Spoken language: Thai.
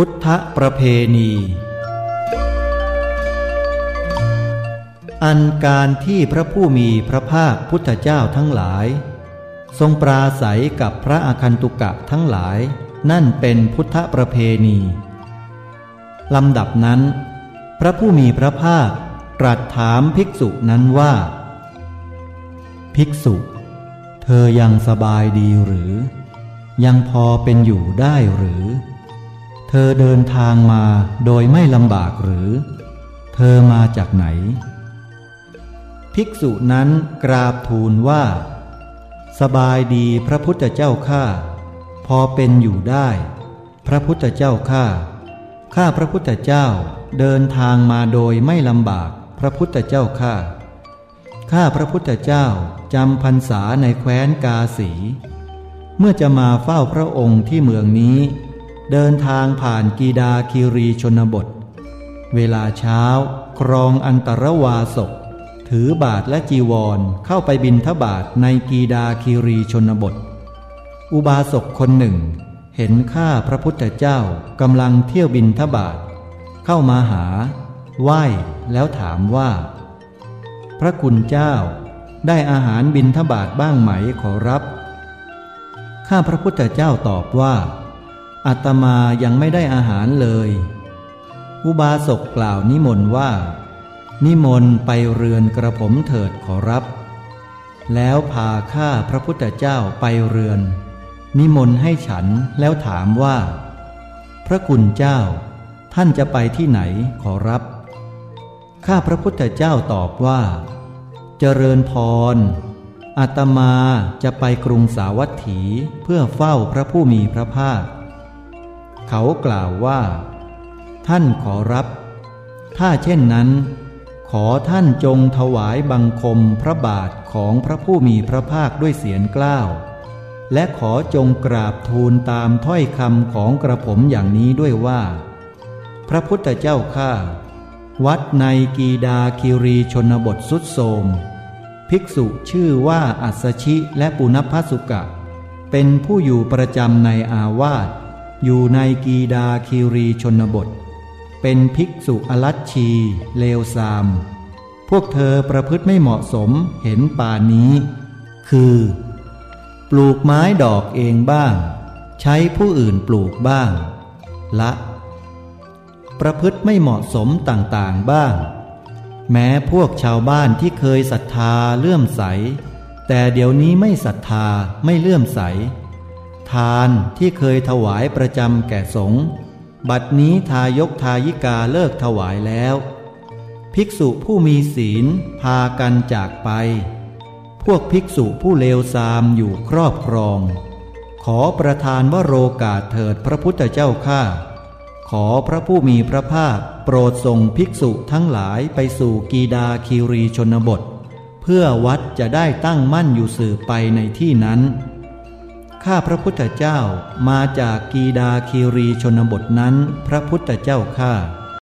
พุทธประเพณี อันการที่พระผู้มีพระภาคพุทธเจ้าทั้งหลาย ทรงปราศัยกับพระอาคันตุกะทั้งหลาย นั่นเป็นพุทธประเพณีลำดับนั้น พระผู้มีพระภาคตรัสถามภิกษุนั้นว่า ภิกษุ เธอยังสบายดีหรือ ยังพอเป็นอยู่ได้หรือ เธอเดินทางมาโดยไม่ลำบากหรือ เธอมาจากไหน ภิกษุนั้นกราบทูลว่า สบายดีพระพุทธเจ้าข้าพอเป็นอยู่ได้ พระพุทธเจ้าข้าข้าพระพุทธเจ้าเดินทางมาโดยไม่ลำบากพระพุทธเจ้าข้าข้าพระพุทธเจ้าจำพรรษาในแคว้นกาสี เมื่อจะมาเฝ้าพระองค์ที่เมืองนี้ เดินทางผ่านกีดาคิรีชนบท เวลาเช้า ครองอันตรวาสก ถือบาทและจีวรเข้าไปบินทบาทในกีดาคิรีชนบท อุบาสกคนหนึ่ง เห็นข้าพระพุทธเจ้ากำลังเที่ยวบินทบาท เข้ามาหา ไหว้แล้วถามว่า พระคุณเจ้าได้อาหารบินทบาทบ้างไหมขอรับ ข้าพระพุทธเจ้าตอบว่า อาตมายังไม่ได้อาหารเลย อุบาสกกล่าวนิมนต์ว่า นิมนต์ไปเรือนกระผมเถิดขอรับ แล้วพาข้าพระพุทธเจ้าไปเรือน นิมนต์ให้ฉันแล้วถามว่า พระคุณเจ้า ท่านจะไปที่ไหนขอรับ ข้าพระพุทธเจ้าตอบว่า เจริญพรอาตมาจะไปกรุงสาวัตถีเพื่อเฝ้าพระผู้มีพระภาค เขากล่าวว่า ท่านขอรับ ถ้าเช่นนั้น ขอท่านจงถวายบังคมพระบาทของพระผู้มีพระภาคด้วยเสียงกล้าว และขอจงกราบทูลตามถ้อยคำของกระผมอย่างนี้ด้วยว่า พระพุทธเจ้าข้าวัดในกีดาคิรีชนบทสุดโทมภิกษุชื่อว่าอัสชิและปุณพสุกะ เป็นผู้อยู่ประจำในอาวาส อยู่ในกีดาคิรีชนบท เป็นภิกษุอลัชชี เลวซาม พวกเธอประพฤติไม่เหมาะสมเห็นป่านี้ คือ ปลูกไม้ดอกเองบ้าง ใช้ผู้อื่นปลูกบ้าง ละ ประพฤติไม่เหมาะสมต่างๆบ้าง แม้พวกชาวบ้านที่เคยศรัทธาเลื่อมใส แต่เดี๋ยวนี้ไม่ศรัทธาไม่เลื่อมใส ทานที่เคยถวายประจำแก่สงฆ์บัดนี้ทายกทายิกาเลิกถวายแล้ว ภิกษุผู้มีศีลพากันจากไป พวกภิกษุผู้เลวทรามอยู่ครอบครอง ขอประทานวโรกาสเถิดพระพุทธเจ้าข้าขอพระผู้มีพระภาคโปรดส่งภิกษุทั้งหลายไปสู่กีดาคีรีชนบท เพื่อวัดจะได้ตั้งมั่นอยู่สืบไปในที่นั้น ข้าพระพุทธเจ้ามาจากกีดาคีรีชนบทนั้น พระพุทธเจ้าข้า